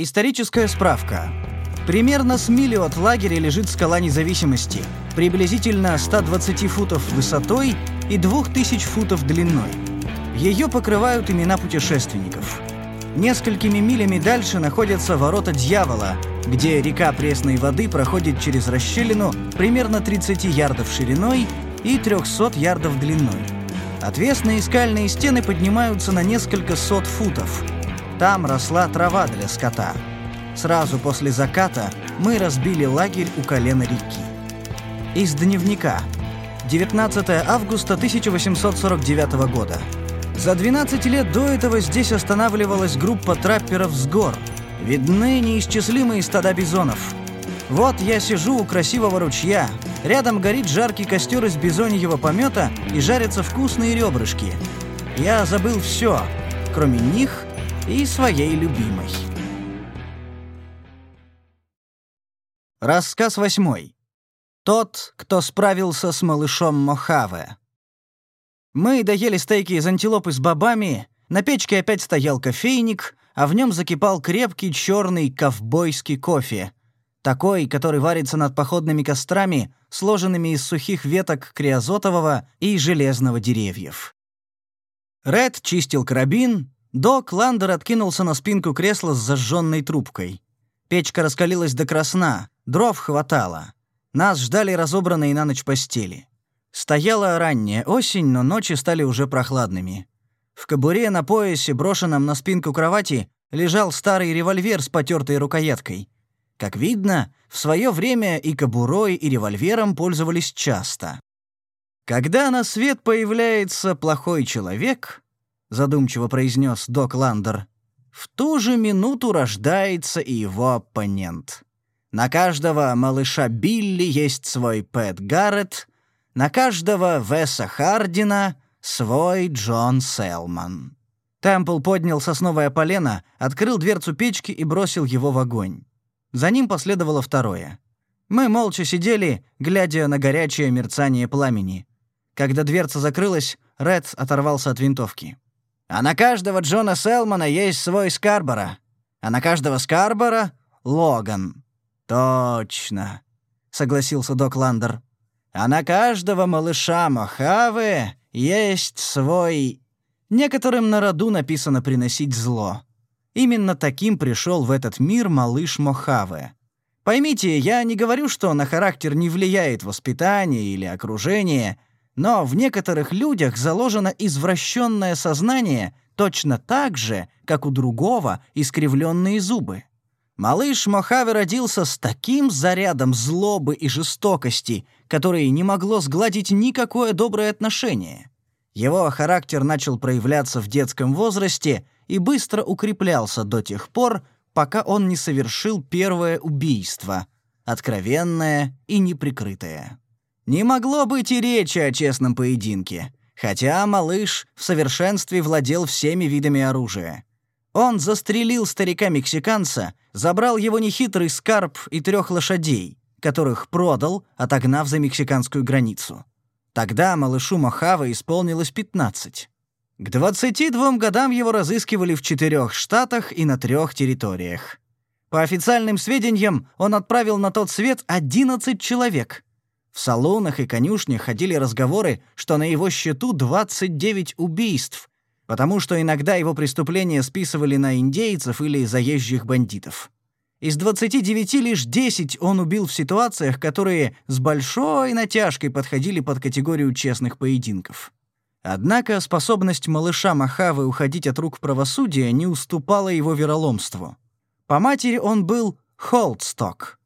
Историческая справка. Примерно с милю от лагеря лежит скала независимости, приблизительно 120 футов высотой и 2000 футов длиной. Ее покрывают имена путешественников. Несколькими милями дальше находятся ворота Дьявола, где река пресной воды проходит через расщелину примерно 30 ярдов шириной и 300 ярдов длиной. Отвесные скальные стены поднимаются на несколько сот футов. Там росла трава для скота. Сразу после заката мы разбили лагерь у колена реки. Из дневника. 19 августа 1849 года. За 12 лет до этого здесь останавливалась группа трапперов с гор. Видны неисчислимые стада бизонов. Вот я сижу у красивого ручья. Рядом горит жаркий костер из бизоньего помета и жарятся вкусные ребрышки. Я забыл все, кроме них и своей любимой. Рассказ восьмой. Тот, кто справился с малышом Мохаве. Мы доели стейки из антилопы с бобами, на печке опять стоял кофейник, а в нем закипал крепкий черный ковбойский кофе. Такой, который варится над походными кострами, сложенными из сухих веток криозотового и железного деревьев. Ред чистил карабин, Док Ландер откинулся на спинку кресла с зажженной трубкой. Печка раскалилась до красна, дров хватало. Нас ждали разобранные на ночь постели. Стояла ранняя осень, но ночи стали уже прохладными. В кобуре на поясе, брошенном на спинку кровати, лежал старый револьвер с потертой рукояткой. Как видно, в свое время и кобурой, и револьвером пользовались часто. «Когда на свет появляется плохой человек», — задумчиво произнес док Ландер, «в ту же минуту рождается и его оппонент. На каждого малыша Билли есть свой Пэт Гаррет, на каждого Веса Хардина свой Джон Селман. Темпл поднял сосновое полено, открыл дверцу печки и бросил его в огонь. За ним последовало второе. Мы молча сидели, глядя на горячее мерцание пламени. Когда дверца закрылась, Ред оторвался от винтовки. «А на каждого Джона Селмана есть свой Скарбора. А на каждого Скарбора — Логан». «Точно», — согласился док Ландер а на каждого малыша Мохаве есть свой... Некоторым на роду написано «приносить зло». Именно таким пришел в этот мир малыш Мохаве. Поймите, я не говорю, что на характер не влияет воспитание или окружение, но в некоторых людях заложено извращенное сознание точно так же, как у другого искривленные зубы. Малыш Мохаве родился с таким зарядом злобы и жестокости, который не могло сгладить никакое доброе отношение. Его характер начал проявляться в детском возрасте и быстро укреплялся до тех пор, пока он не совершил первое убийство, откровенное и неприкрытое. Не могло быть и речи о честном поединке, хотя малыш в совершенстве владел всеми видами оружия. Он застрелил старика-мексиканца, забрал его нехитрый скарб и трех лошадей, которых продал, отогнав за мексиканскую границу. Тогда малышу Мохава исполнилось 15. К 22 годам его разыскивали в четырех штатах и на трех территориях. По официальным сведениям, он отправил на тот свет 11 человек. В салонах и конюшнях ходили разговоры, что на его счету 29 убийств, потому что иногда его преступления списывали на индейцев или заезжих бандитов. Из 29 лишь 10 он убил в ситуациях, которые с большой натяжкой подходили под категорию честных поединков. Однако способность малыша Махавы уходить от рук правосудия не уступала его вероломству. По матери он был Холдсток.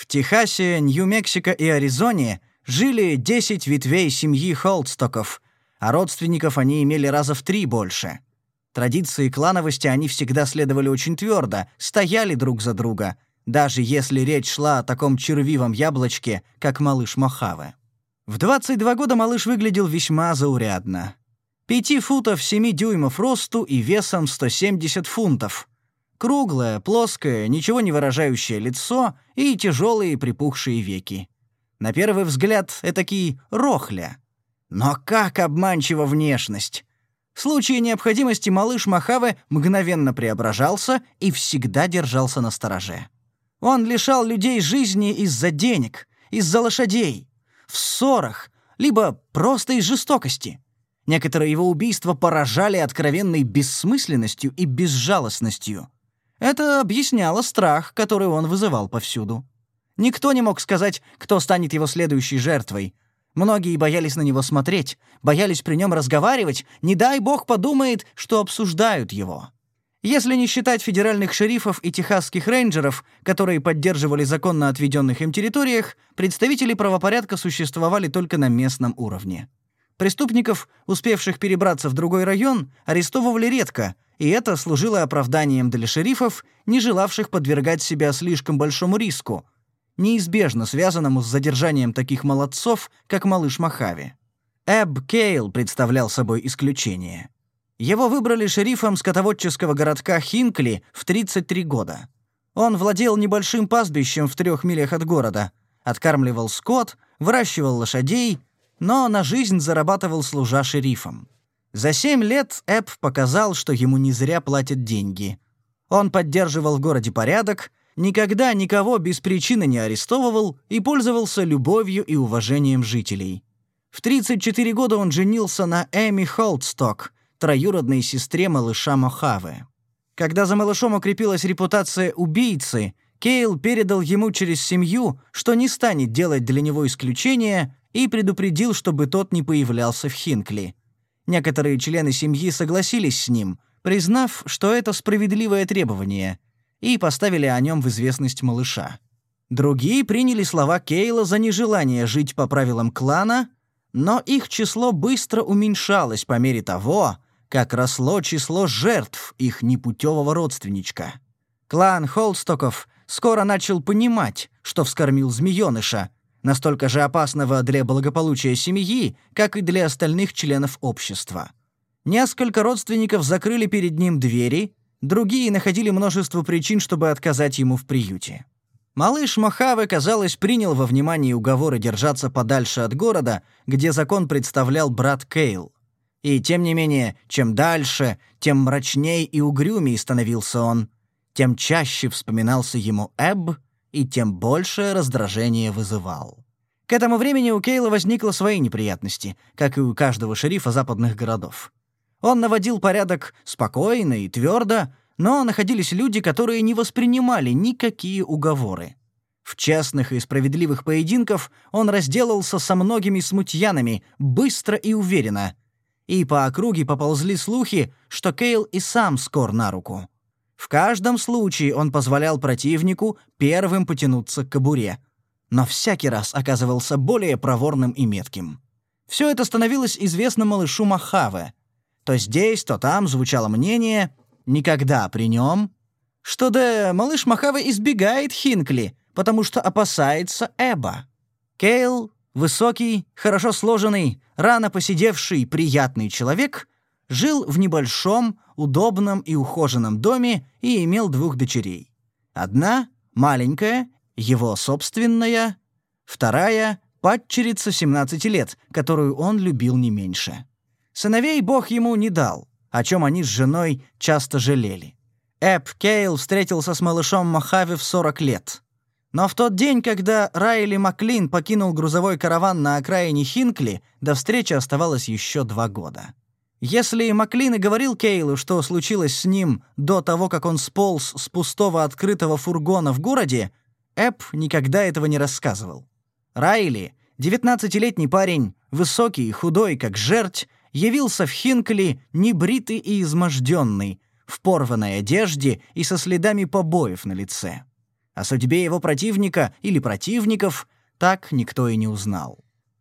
В Техасе, Нью-Мексико и Аризоне жили 10 ветвей семьи Холдстоков — а родственников они имели раза в три больше. Традиции клановости они всегда следовали очень твердо, стояли друг за друга, даже если речь шла о таком червивом яблочке, как малыш Мохаве. В 22 года малыш выглядел весьма заурядно. Пяти футов 7 дюймов росту и весом 170 фунтов. Круглое, плоское, ничего не выражающее лицо и тяжелые припухшие веки. На первый взгляд, этакий рохля — но как обманчива внешность! В случае необходимости малыш Махаве мгновенно преображался и всегда держался на стороже. Он лишал людей жизни из-за денег, из-за лошадей, в ссорах, либо просто из жестокости. Некоторые его убийства поражали откровенной бессмысленностью и безжалостностью. Это объясняло страх, который он вызывал повсюду. Никто не мог сказать, кто станет его следующей жертвой. Многие боялись на него смотреть, боялись при нем разговаривать, не дай бог подумает, что обсуждают его. Если не считать федеральных шерифов и техасских рейнджеров, которые поддерживали закон на отведенных им территориях, представители правопорядка существовали только на местном уровне. Преступников, успевших перебраться в другой район, арестовывали редко, и это служило оправданием для шерифов, не желавших подвергать себя слишком большому риску, неизбежно связанному с задержанием таких молодцов, как малыш Махави. Эб Кейл представлял собой исключение. Его выбрали шерифом скотоводческого городка Хинкли в 33 года. Он владел небольшим пастбищем в трех милях от города, откармливал скот, выращивал лошадей, но на жизнь зарабатывал служа шерифом. За семь лет Эб показал, что ему не зря платят деньги. Он поддерживал в городе порядок, никогда никого без причины не арестовывал и пользовался любовью и уважением жителей. В 34 года он женился на Эми Холдсток, троюродной сестре малыша Мохаве. Когда за малышом укрепилась репутация убийцы, Кейл передал ему через семью, что не станет делать для него исключения, и предупредил, чтобы тот не появлялся в Хинкли. Некоторые члены семьи согласились с ним, признав, что это справедливое требование, и поставили о нем в известность малыша. Другие приняли слова Кейла за нежелание жить по правилам клана, но их число быстро уменьшалось по мере того, как росло число жертв их непутевого родственничка. Клан Холстоков скоро начал понимать, что вскормил змеёныша, настолько же опасного для благополучия семьи, как и для остальных членов общества. Несколько родственников закрыли перед ним двери, другие находили множество причин, чтобы отказать ему в приюте. Малыш Мохаве, казалось, принял во внимание уговоры держаться подальше от города, где закон представлял брат Кейл. И тем не менее, чем дальше, тем мрачней и угрюмей становился он, тем чаще вспоминался ему Эбб, и тем большее раздражение вызывал. К этому времени у Кейла возникло свои неприятности, как и у каждого шерифа западных городов. Он наводил порядок спокойно и твердо, но находились люди, которые не воспринимали никакие уговоры. В честных и справедливых поединках он разделался со многими смутьянами быстро и уверенно, и по округе поползли слухи, что Кейл и сам скор на руку. В каждом случае он позволял противнику первым потянуться к кобуре, но всякий раз оказывался более проворным и метким. Все это становилось известно малышу Махаве. То здесь, то там звучало мнение, никогда при нем, что да малыш Махаве избегает Хинкли, потому что опасается Эба. Кейл Высокий, хорошо сложенный, рано посидевший, приятный человек жил в небольшом, удобном и ухоженном доме и имел двух дочерей. Одна, маленькая, его собственная, вторая — падчерица 17 лет, которую он любил не меньше. Сыновей Бог ему не дал, о чем они с женой часто жалели. Эб Кейл встретился с малышом Мохави в 40 лет. Но в тот день, когда Райли Маклин покинул грузовой караван на окраине Хинкли, до встречи оставалось еще два года. Если Маклин и говорил Кейлу, что случилось с ним до того, как он сполз с пустого открытого фургона в городе, Эп никогда этого не рассказывал. Райли, девятнадцатилетний парень, высокий и худой, как жерть, явился в Хинкли небритый и изможденный, в порванной одежде и со следами побоев на лице. О судьбе его противника или противников так никто и не узнал.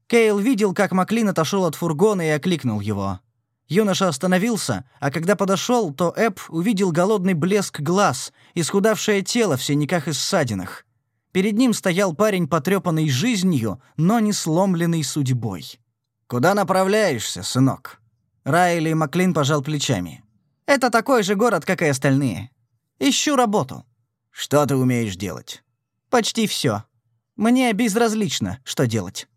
Кейл видел, как Маклин отошел от фургона и окликнул его. Юноша остановился, а когда подошел, то Эп увидел голодный блеск глаз, исхудавшее тело в синяках и ссадинах. Перед ним стоял парень, потрепанный жизнью, но не сломленный судьбой. «Куда направляешься, сынок?» Райли Маклин пожал плечами. «Это такой же город, как и остальные. Ищу работу». Что ты умеешь делать? Почти все. Мне безразлично, что делать.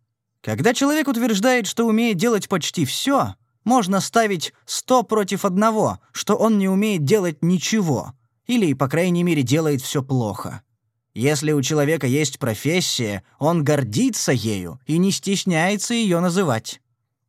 Когда человек утверждает, что умеет делать почти все, Можно ставить сто против одного, что он не умеет делать ничего, или, по крайней мере, делает все плохо. Если у человека есть профессия, он гордится ею и не стесняется ее называть.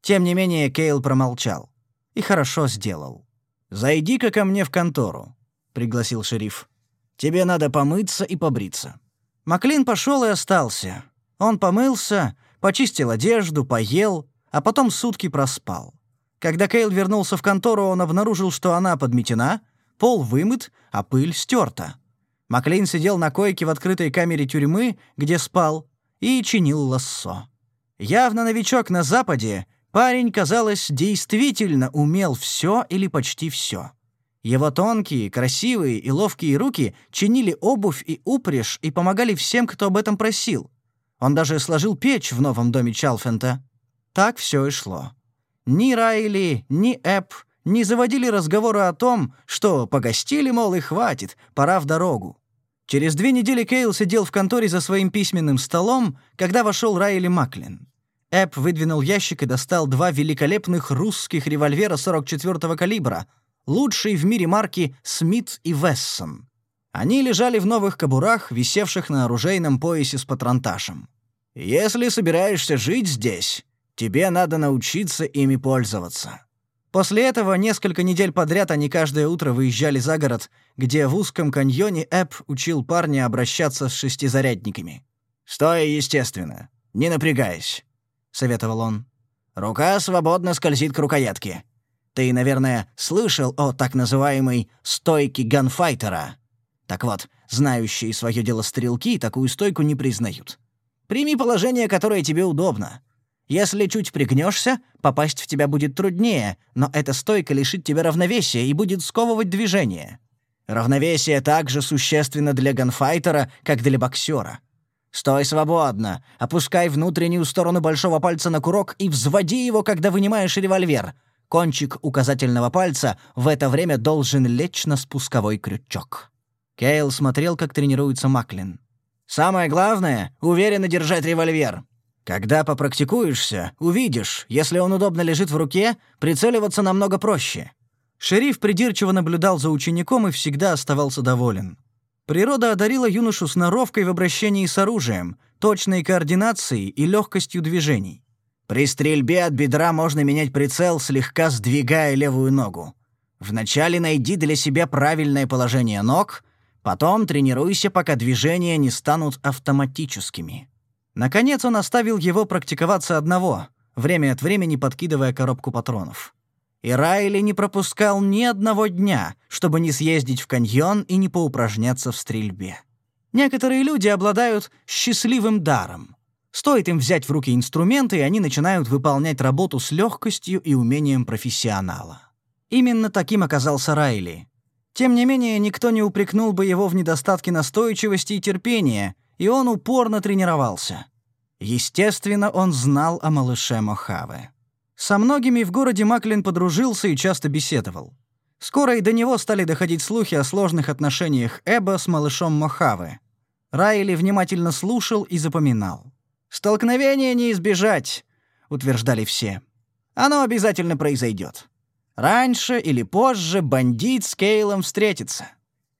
Тем не менее, Кейл промолчал. И хорошо сделал. «Зайди-ка ко мне в контору», — пригласил шериф. «Тебе надо помыться и побриться». Маклин пошел и остался. Он помылся, почистил одежду, поел, а потом сутки проспал. Когда Кейл вернулся в контору, он обнаружил, что она подметена, пол вымыт, а пыль стерта. Маклин сидел на койке в открытой камере тюрьмы, где спал, и чинил лассо. Явно новичок на Западе, парень, казалось, действительно умел все или почти все. Его тонкие, красивые и ловкие руки чинили обувь и упряжь и помогали всем, кто об этом просил. Он даже сложил печь в новом доме Чалфента. Так все и шло. Ни Райли, ни Эп не заводили разговоры о том, что погостили, мол, и хватит, пора в дорогу. Через две недели Кейл сидел в конторе за своим письменным столом, когда вошел Райли Маклин. Эп выдвинул ящик и достал два великолепных русских револьвера 44-го калибра, лучшие в мире марки «Смит» и «Вессон». Они лежали в новых кобурах, висевших на оружейном поясе с патронташем. «Если собираешься жить здесь, тебе надо научиться ими пользоваться», После этого несколько недель подряд они каждое утро выезжали за город, где в узком каньоне Эп учил парня обращаться с шестизарядниками. «Стоя естественно, не напрягаясь», — советовал он. «Рука свободно скользит к рукоятке. Ты, наверное, слышал о так называемой «стойке ганфайтера». Так вот, знающие свое дело стрелки такую стойку не признают. Прими положение, которое тебе удобно. Если чуть пригнешься, попасть в тебя будет труднее, но эта стойка лишит тебя равновесия и будет сковывать движение. Равновесие также существенно для ганфайтера, как для боксера. Стой свободно, опускай внутреннюю сторону большого пальца на курок и взводи его, когда вынимаешь револьвер. Кончик указательного пальца в это время должен лечь на спусковой крючок. Кейл смотрел, как тренируется Маклин. «Самое главное — уверенно держать револьвер. Когда попрактикуешься, увидишь, если он удобно лежит в руке, прицеливаться намного проще. Шериф придирчиво наблюдал за учеником и всегда оставался доволен. Природа одарила юношу сноровкой в обращении с оружием, точной координацией и легкостью движений. При стрельбе от бедра можно менять прицел, слегка сдвигая левую ногу. Вначале найди для себя правильное положение ног, потом тренируйся, пока движения не станут автоматическими. Наконец он оставил его практиковаться одного, время от времени подкидывая коробку патронов. И Райли не пропускал ни одного дня, чтобы не съездить в каньон и не поупражняться в стрельбе. Некоторые люди обладают счастливым даром. Стоит им взять в руки инструменты, и они начинают выполнять работу с легкостью и умением профессионала. Именно таким оказался Райли. Тем не менее, никто не упрекнул бы его в недостатке настойчивости и терпения, и он упорно тренировался. Естественно, он знал о малыше Мохаве. Со многими в городе Маклин подружился и часто беседовал. Скоро и до него стали доходить слухи о сложных отношениях Эба с малышом Мохаве. Райли внимательно слушал и запоминал. «Столкновения не избежать», — утверждали все. «Оно обязательно произойдет. Раньше или позже бандит с Кейлом встретится».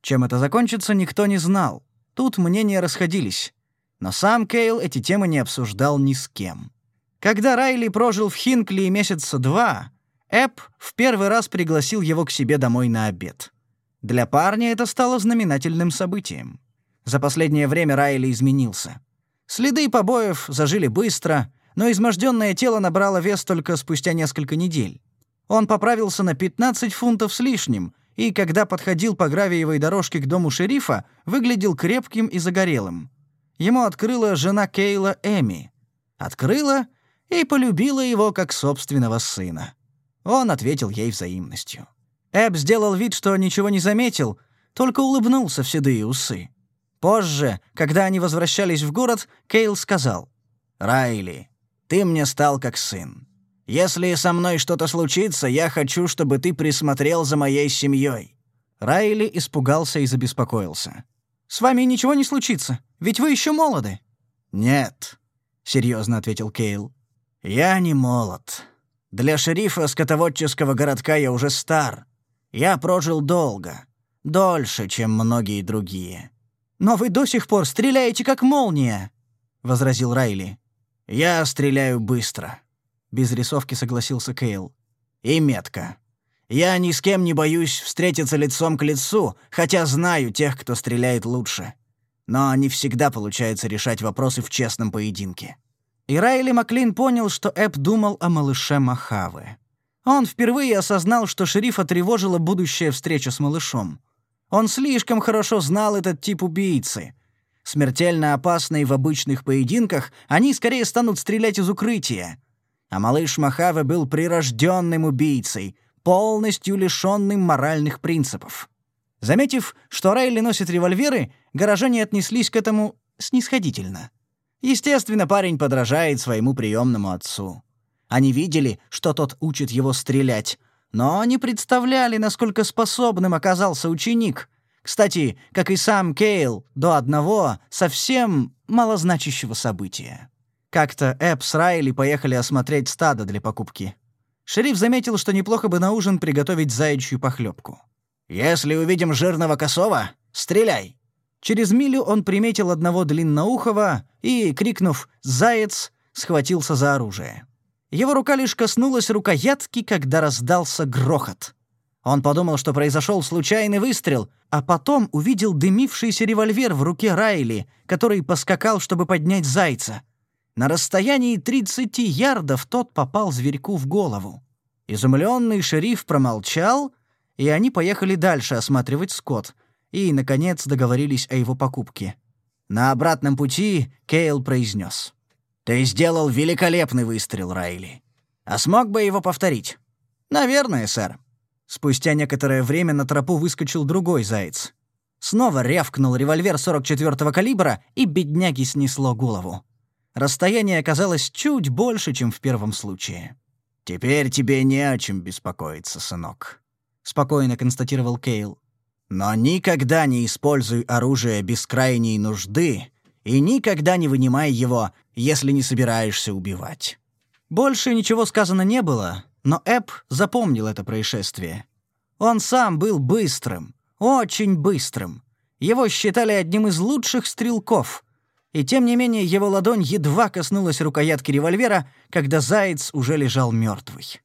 Чем это закончится, никто не знал. Тут мнения расходились. Но сам Кейл эти темы не обсуждал ни с кем. Когда Райли прожил в Хинкли месяца два, Эп в первый раз пригласил его к себе домой на обед. Для парня это стало знаменательным событием. За последнее время Райли изменился. Следы побоев зажили быстро, но изможденное тело набрало вес только спустя несколько недель. Он поправился на 15 фунтов с лишним, и, когда подходил по гравиевой дорожке к дому шерифа, выглядел крепким и загорелым. Ему открыла жена Кейла Эми. Открыла и полюбила его как собственного сына. Он ответил ей взаимностью. Эб сделал вид, что ничего не заметил, только улыбнулся в седые усы. Позже, когда они возвращались в город, Кейл сказал, «Райли, ты мне стал как сын. Если со мной что-то случится, я хочу, чтобы ты присмотрел за моей семьей». Райли испугался и забеспокоился. «С вами ничего не случится, ведь вы еще молоды». «Нет», — серьезно ответил Кейл. «Я не молод. Для шерифа скотоводческого городка я уже стар. Я прожил долго. Дольше, чем многие другие. Но вы до сих пор стреляете как молния, возразил Райли. Я стреляю быстро, без рисовки согласился Кейл. И метко. Я ни с кем не боюсь встретиться лицом к лицу, хотя знаю тех, кто стреляет лучше. Но не всегда получается решать вопросы в честном поединке. И Райли Маклин понял, что Эп думал о малыше Махавы. Он впервые осознал, что шерифа тревожила будущая встреча с малышом. Он слишком хорошо знал этот тип убийцы. Смертельно опасные в обычных поединках, они скорее станут стрелять из укрытия. А малыш Махавы был прирожденным убийцей, полностью лишенным моральных принципов. Заметив, что Райли носит револьверы, горожане отнеслись к этому снисходительно. Естественно, парень подражает своему приемному отцу. Они видели, что тот учит его стрелять, но не представляли, насколько способным оказался ученик. Кстати, как и сам Кейл, до одного совсем малозначащего события. Как-то Эб с Райли поехали осмотреть стадо для покупки. Шериф заметил, что неплохо бы на ужин приготовить заячью похлебку. «Если увидим жирного косова, стреляй!» Через милю он приметил одного длинноухого и, крикнув «Заяц!», схватился за оружие. Его рука лишь коснулась рукоятки, когда раздался грохот. Он подумал, что произошел случайный выстрел, а потом увидел дымившийся револьвер в руке Райли, который поскакал, чтобы поднять зайца. На расстоянии 30 ярдов тот попал зверьку в голову. Изумленный шериф промолчал, и они поехали дальше осматривать скот — и, наконец, договорились о его покупке. На обратном пути Кейл произнес. «Ты сделал великолепный выстрел, Райли. А смог бы его повторить?» «Наверное, сэр». Спустя некоторое время на тропу выскочил другой заяц. Снова рявкнул револьвер 44-го калибра, и бедняги снесло голову. Расстояние оказалось чуть больше, чем в первом случае. «Теперь тебе не о чем беспокоиться, сынок», — спокойно констатировал Кейл. Но никогда не используй оружие без крайней нужды и никогда не вынимай его, если не собираешься убивать. Больше ничего сказано не было, но Эп запомнил это происшествие. Он сам был быстрым, очень быстрым. Его считали одним из лучших стрелков. И тем не менее его ладонь едва коснулась рукоятки револьвера, когда заяц уже лежал мертвый.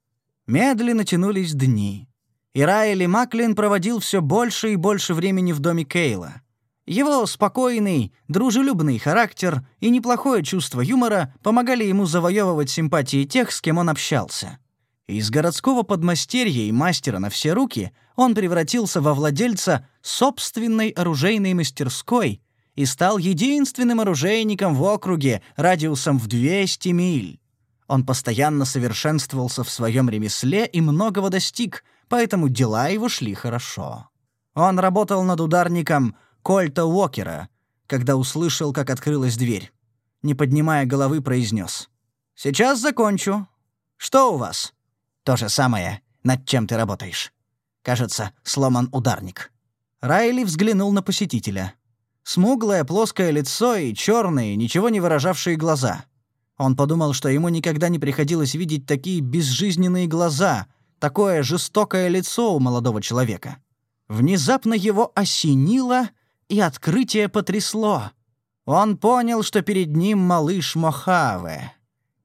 Медленно тянулись дни и Райли Маклин проводил все больше и больше времени в доме Кейла. Его спокойный, дружелюбный характер и неплохое чувство юмора помогали ему завоевывать симпатии тех, с кем он общался. Из городского подмастерья и мастера на все руки он превратился во владельца собственной оружейной мастерской и стал единственным оружейником в округе радиусом в 200 миль. Он постоянно совершенствовался в своем ремесле и многого достиг — поэтому дела его шли хорошо. Он работал над ударником Кольта Уокера, когда услышал, как открылась дверь. Не поднимая головы, произнес. «Сейчас закончу. Что у вас?» «То же самое, над чем ты работаешь. Кажется, сломан ударник». Райли взглянул на посетителя. Смуглое плоское лицо и черные, ничего не выражавшие глаза. Он подумал, что ему никогда не приходилось видеть такие безжизненные глаза — такое жестокое лицо у молодого человека. Внезапно его осенило, и открытие потрясло. Он понял, что перед ним малыш Мохаве.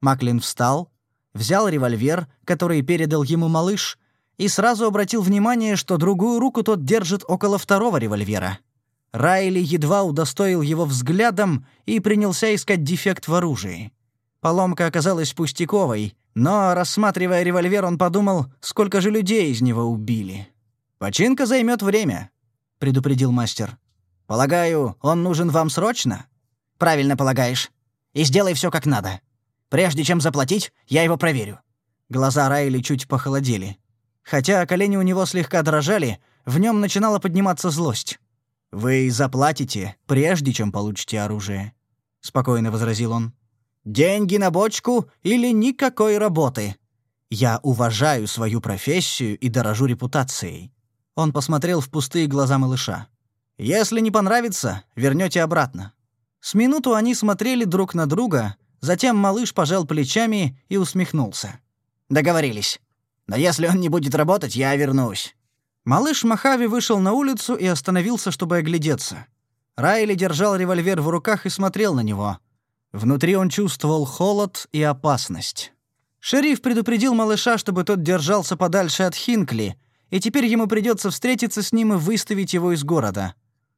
Маклин встал, взял револьвер, который передал ему малыш, и сразу обратил внимание, что другую руку тот держит около второго револьвера. Райли едва удостоил его взглядом и принялся искать дефект в оружии. Поломка оказалась пустяковой, но, рассматривая револьвер, он подумал, сколько же людей из него убили. «Починка займет время», — предупредил мастер. «Полагаю, он нужен вам срочно?» «Правильно полагаешь. И сделай все как надо. Прежде чем заплатить, я его проверю». Глаза Райли чуть похолодели. Хотя колени у него слегка дрожали, в нем начинала подниматься злость. «Вы заплатите, прежде чем получите оружие», — спокойно возразил он. Деньги на бочку или никакой работы. Я уважаю свою профессию и дорожу репутацией». Он посмотрел в пустые глаза малыша. «Если не понравится, вернете обратно». С минуту они смотрели друг на друга, затем малыш пожал плечами и усмехнулся. Договорились. Но если он не будет работать, я вернусь». Малыш Махави вышел на улицу и остановился, чтобы оглядеться. Райли держал револьвер в руках и смотрел на него. Внутри он чувствовал холод и опасность. Шериф предупредил малыша, чтобы тот держался подальше от Хинкли, и теперь ему придется встретиться с ним и выставить его из города.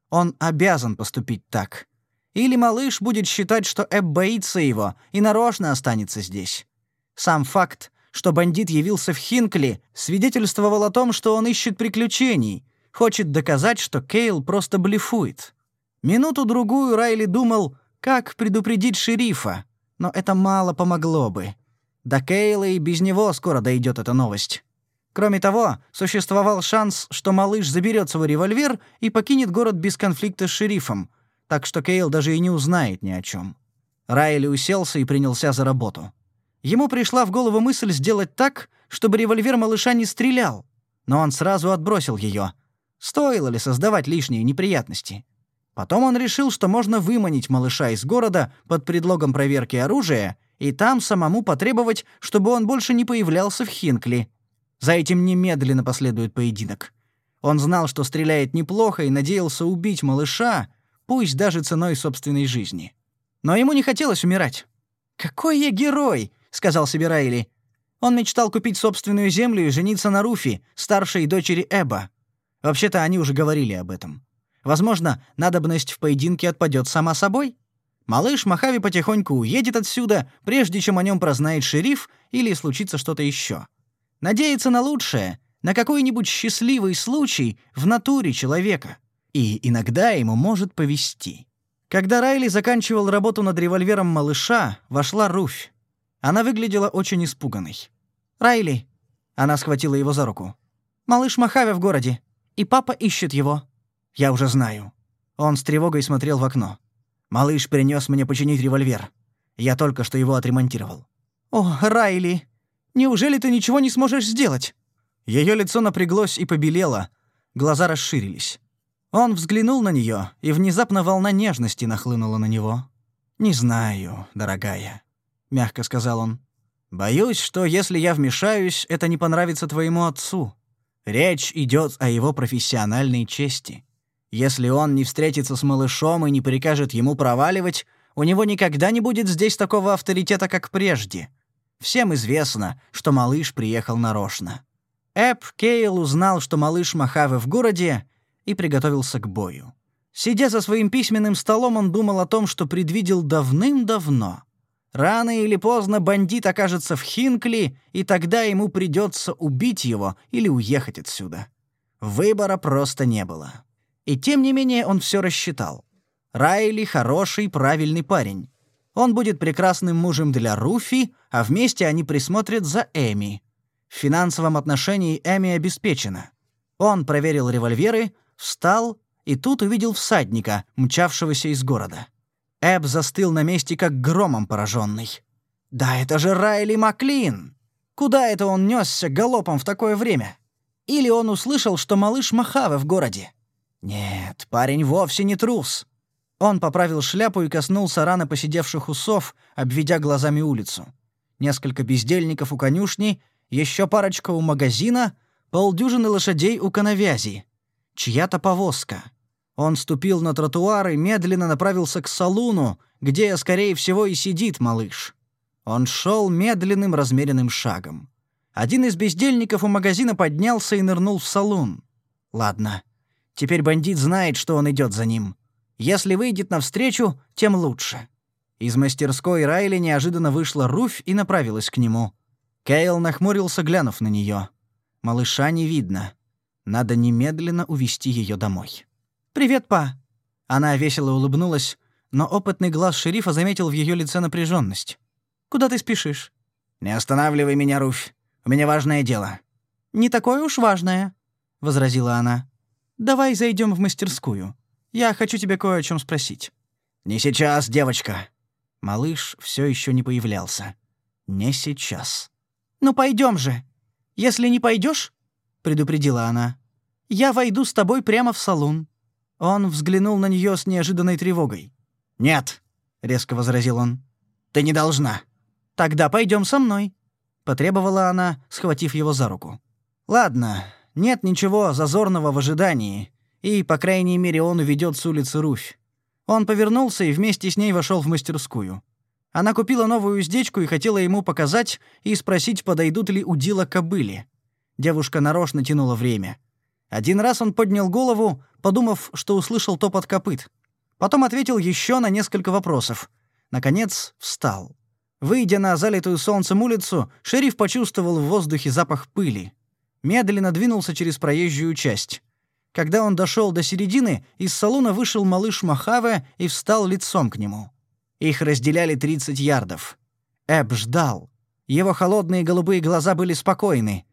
Он обязан поступить так. Или малыш будет считать, что Эб боится его и нарочно останется здесь. Сам факт, что бандит явился в Хинкли, свидетельствовал о том, что он ищет приключений, хочет доказать, что Кейл просто блефует. Минуту-другую Райли думал, как предупредить шерифа, но это мало помогло бы. До Кейла и без него скоро дойдет эта новость. Кроме того, существовал шанс, что малыш заберет свой револьвер и покинет город без конфликта с шерифом, так что Кейл даже и не узнает ни о чем. Райли уселся и принялся за работу. Ему пришла в голову мысль сделать так, чтобы револьвер малыша не стрелял, но он сразу отбросил ее. Стоило ли создавать лишние неприятности? Потом он решил, что можно выманить малыша из города под предлогом проверки оружия и там самому потребовать, чтобы он больше не появлялся в Хинкли. За этим немедленно последует поединок. Он знал, что стреляет неплохо и надеялся убить малыша, пусть даже ценой собственной жизни. Но ему не хотелось умирать. «Какой я герой!» — сказал себе Райли. Он мечтал купить собственную землю и жениться на Руфи, старшей дочери Эба. Вообще-то они уже говорили об этом. Возможно, надобность в поединке отпадет сама собой? Малыш Махави потихоньку уедет отсюда, прежде чем о нем прознает шериф или случится что-то еще. Надеяться на лучшее, на какой-нибудь счастливый случай в натуре человека. И иногда ему может повести. Когда Райли заканчивал работу над револьвером малыша, вошла Руфь. Она выглядела очень испуганной. «Райли!» Она схватила его за руку. «Малыш Махави в городе, и папа ищет его». «Я уже знаю». Он с тревогой смотрел в окно. Малыш принес мне починить револьвер. Я только что его отремонтировал. «О, Райли, неужели ты ничего не сможешь сделать?» Ее лицо напряглось и побелело, глаза расширились. Он взглянул на нее, и внезапно волна нежности нахлынула на него. «Не знаю, дорогая», — мягко сказал он. «Боюсь, что если я вмешаюсь, это не понравится твоему отцу. Речь идет о его профессиональной чести. Если он не встретится с малышом и не прикажет ему проваливать, у него никогда не будет здесь такого авторитета, как прежде. Всем известно, что малыш приехал нарочно. Эп Кейл узнал, что малыш Махаве в городе, и приготовился к бою. Сидя за своим письменным столом, он думал о том, что предвидел давным-давно. Рано или поздно бандит окажется в Хинкли, и тогда ему придется убить его или уехать отсюда. Выбора просто не было. И тем не менее он все рассчитал. Райли — хороший, правильный парень. Он будет прекрасным мужем для Руфи, а вместе они присмотрят за Эми. В финансовом отношении Эми обеспечена. Он проверил револьверы, встал и тут увидел всадника, мчавшегося из города. Эб застыл на месте, как громом пораженный. «Да это же Райли Маклин! Куда это он несся галопом в такое время? Или он услышал, что малыш Махаве в городе? Нет, парень вовсе не трус. Он поправил шляпу и коснулся рано посидевших усов, обведя глазами улицу. Несколько бездельников у конюшни, еще парочка у магазина, полдюжины лошадей у коновязи. Чья-то повозка. Он ступил на тротуар и медленно направился к салуну, где, скорее всего, и сидит малыш. Он шел медленным размеренным шагом. Один из бездельников у магазина поднялся и нырнул в салон. Ладно, Теперь бандит знает, что он идет за ним. Если выйдет навстречу, тем лучше. Из мастерской Райли неожиданно вышла Руфь и направилась к нему. Кейл нахмурился, глянув на нее. Малыша не видно. Надо немедленно увести ее домой. «Привет, па!» Она весело улыбнулась, но опытный глаз шерифа заметил в ее лице напряженность. «Куда ты спешишь?» «Не останавливай меня, Руфь. У меня важное дело». «Не такое уж важное», — возразила она. Давай зайдем в мастерскую. Я хочу тебя кое о чем спросить». «Не сейчас, девочка». Малыш все еще не появлялся. «Не сейчас». «Ну пойдем же. Если не пойдешь, предупредила она, — «я войду с тобой прямо в салон». Он взглянул на нее с неожиданной тревогой. «Нет», — резко возразил он, — «ты не должна». «Тогда пойдем со мной». потребовала она, схватив его за руку. «Ладно, нет ничего зазорного в ожидании, и, по крайней мере, он уведет с улицы Руфь». Он повернулся и вместе с ней вошел в мастерскую. Она купила новую уздечку и хотела ему показать и спросить, подойдут ли удила кобыли. Девушка нарочно тянула время. Один раз он поднял голову, подумав, что услышал топот копыт. Потом ответил еще на несколько вопросов. Наконец, встал. Выйдя на залитую солнцем улицу, шериф почувствовал в воздухе запах пыли. Медленно двинулся через проезжую часть. Когда он дошел до середины, из салона вышел малыш Махаве и встал лицом к нему. Их разделяли 30 ярдов. Эб ждал. Его холодные голубые глаза были спокойны.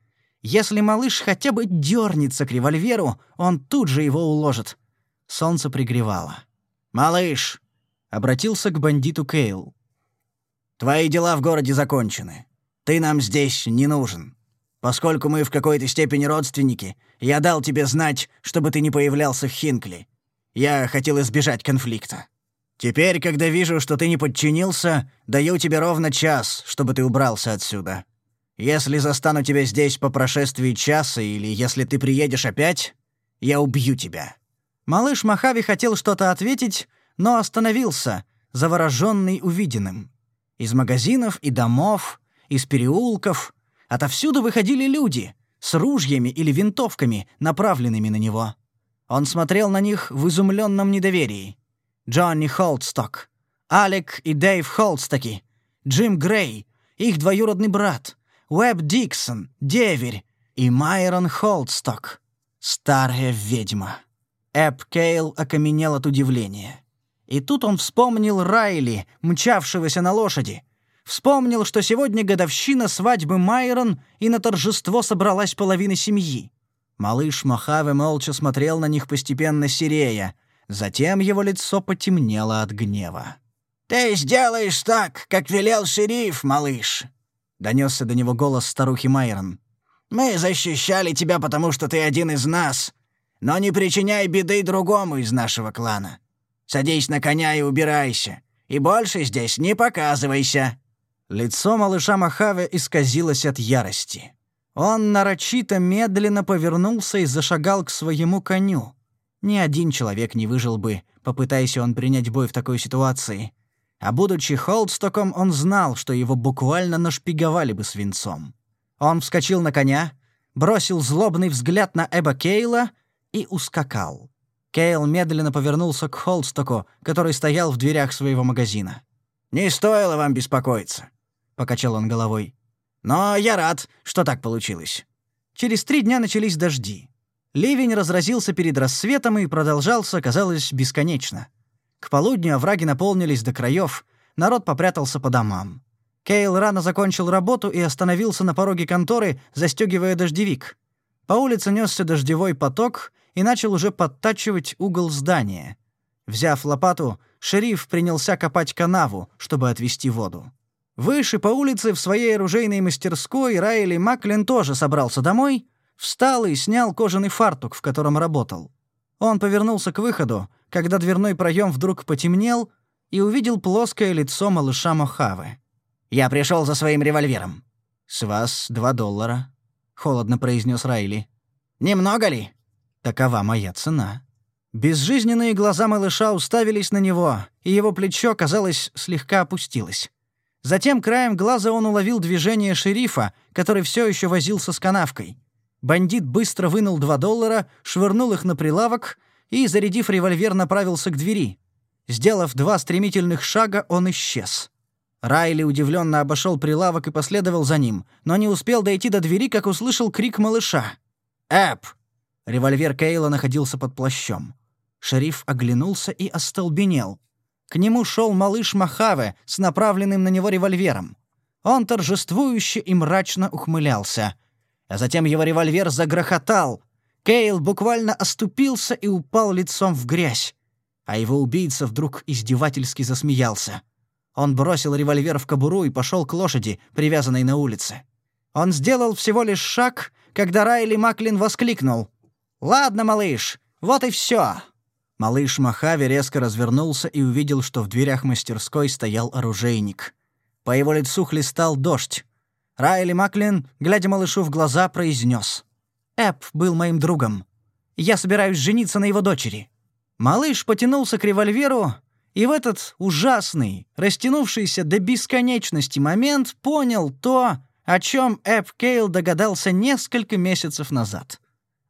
Если малыш хотя бы дернется к револьверу, он тут же его уложит. Солнце пригревало. «Малыш!» — обратился к бандиту Кейл. «Твои дела в городе закончены. Ты нам здесь не нужен. Поскольку мы в какой-то степени родственники, я дал тебе знать, чтобы ты не появлялся в Хинкли. Я хотел избежать конфликта. Теперь, когда вижу, что ты не подчинился, даю тебе ровно час, чтобы ты убрался отсюда. Если застану тебя здесь по прошествии часа или если ты приедешь опять, я убью тебя». Малыш Махави хотел что-то ответить, но остановился, завороженный увиденным. Из магазинов и домов, из переулков, отовсюду выходили люди с ружьями или винтовками, направленными на него. Он смотрел на них в изумленном недоверии. Джонни Холдсток, Алек и Дэйв Холдстоки, Джим Грей, их двоюродный брат, Уэб Диксон, Деверь и Майрон Холдсток, старая ведьма. Эб Кейл окаменел от удивления. И тут он вспомнил Райли, мчавшегося на лошади. Вспомнил, что сегодня годовщина свадьбы Майрон, и на торжество собралась половина семьи. Малыш Мохаве молча смотрел на них постепенно серея, Затем его лицо потемнело от гнева. «Ты сделаешь так, как велел шериф, малыш!» — донесся до него голос старухи Майрон. «Мы защищали тебя, потому что ты один из нас, но не причиняй беды другому из нашего клана. Садись на коня и убирайся, и больше здесь не показывайся!» Лицо малыша Махаве исказилось от ярости. Он нарочито медленно повернулся и зашагал к своему коню. Ни один человек не выжил бы, попытаясь он принять бой в такой ситуации. А будучи Холдстоком, он знал, что его буквально нашпиговали бы свинцом. Он вскочил на коня, бросил злобный взгляд на Эба Кейла и ускакал. Кейл медленно повернулся к Холдстоку, который стоял в дверях своего магазина. «Не стоило вам беспокоиться», — покачал он головой. «Но я рад, что так получилось». Через три дня начались дожди. Ливень разразился перед рассветом и продолжался, казалось, бесконечно. К полудню овраги наполнились до краев, народ попрятался по домам. Кейл рано закончил работу и остановился на пороге конторы, застегивая дождевик. По улице несся дождевой поток и начал уже подтачивать угол здания. Взяв лопату, шериф принялся копать канаву, чтобы отвести воду. Выше по улице в своей оружейной мастерской Райли Маклин тоже собрался домой — Встал и снял кожаный фартук, в котором работал. Он повернулся к выходу, когда дверной проем вдруг потемнел и увидел плоское лицо малыша Мохавы. «Я пришел за своим револьвером». «С вас два доллара», — холодно произнес Райли. «Немного ли?» «Такова моя цена». Безжизненные глаза малыша уставились на него, и его плечо, казалось, слегка опустилось. Затем краем глаза он уловил движение шерифа, который все еще возился с канавкой. Бандит быстро вынул два доллара, швырнул их на прилавок и, зарядив револьвер, направился к двери. Сделав два стремительных шага, он исчез. Райли удивленно обошел прилавок и последовал за ним, но не успел дойти до двери, как услышал крик малыша. «Эп!» Револьвер Кейла находился под плащом. Шериф оглянулся и остолбенел. К нему шел малыш Махаве с направленным на него револьвером. Он торжествующе и мрачно ухмылялся — а затем его револьвер загрохотал. Кейл буквально оступился и упал лицом в грязь. А его убийца вдруг издевательски засмеялся. Он бросил револьвер в кобуру и пошел к лошади, привязанной на улице. Он сделал всего лишь шаг, когда Райли Маклин воскликнул. «Ладно, малыш, вот и все. Малыш Махави резко развернулся и увидел, что в дверях мастерской стоял оружейник. По его лицу хлестал дождь. Райли Маклин, глядя малышу в глаза, произнес: «Эп был моим другом. Я собираюсь жениться на его дочери». Малыш потянулся к револьверу, и в этот ужасный, растянувшийся до бесконечности момент понял то, о чем Эп Кейл догадался несколько месяцев назад.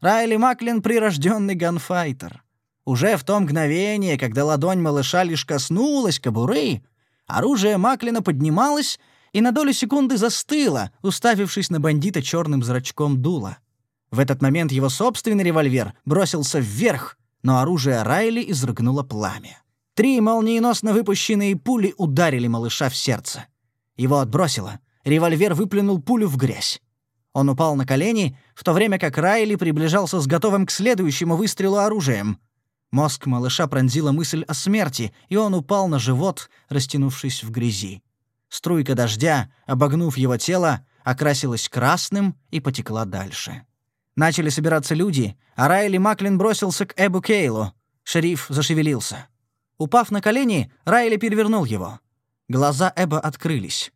Райли Маклин — прирожденный ганфайтер. Уже в то мгновение, когда ладонь малыша лишь коснулась кобуры, оружие Маклина поднималось и на долю секунды застыло, уставившись на бандита черным зрачком дула. В этот момент его собственный револьвер бросился вверх, но оружие Райли изрыгнуло пламя. Три молниеносно выпущенные пули ударили малыша в сердце. Его отбросило. Револьвер выплюнул пулю в грязь. Он упал на колени, в то время как Райли приближался с готовым к следующему выстрелу оружием. Мозг малыша пронзила мысль о смерти, и он упал на живот, растянувшись в грязи. Струйка дождя, обогнув его тело, окрасилась красным и потекла дальше. Начали собираться люди, а Райли Маклин бросился к Эбу Кейлу. Шериф зашевелился. Упав на колени, Райли перевернул его. Глаза Эба открылись.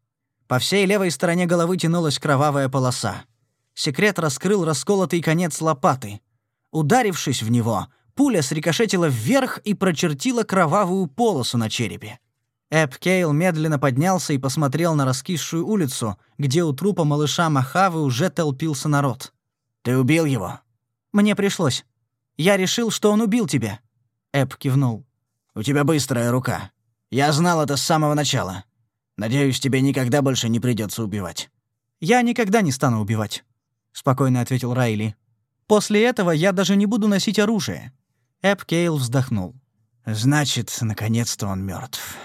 По всей левой стороне головы тянулась кровавая полоса. Секрет раскрыл расколотый конец лопаты. Ударившись в него, пуля срикошетила вверх и прочертила кровавую полосу на черепе. Эб Кейл медленно поднялся и посмотрел на раскисшую улицу, где у трупа малыша Махавы уже толпился народ. «Ты убил его?» «Мне пришлось. Я решил, что он убил тебя». Эб кивнул. «У тебя быстрая рука. Я знал это с самого начала. Надеюсь, тебе никогда больше не придется убивать». «Я никогда не стану убивать», — спокойно ответил Райли. «После этого я даже не буду носить оружие». Эб Кейл вздохнул. «Значит, наконец-то он мертв.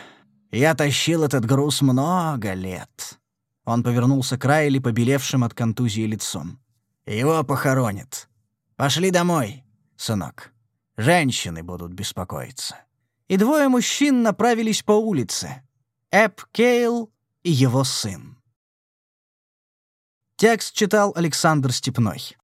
Я тащил этот груз много лет». Он повернулся к Райли, побелевшим от контузии лицом. «Его похоронят. Пошли домой, сынок. Женщины будут беспокоиться». И двое мужчин направились по улице. Эб Кейл и его сын. Текст читал Александр Степной.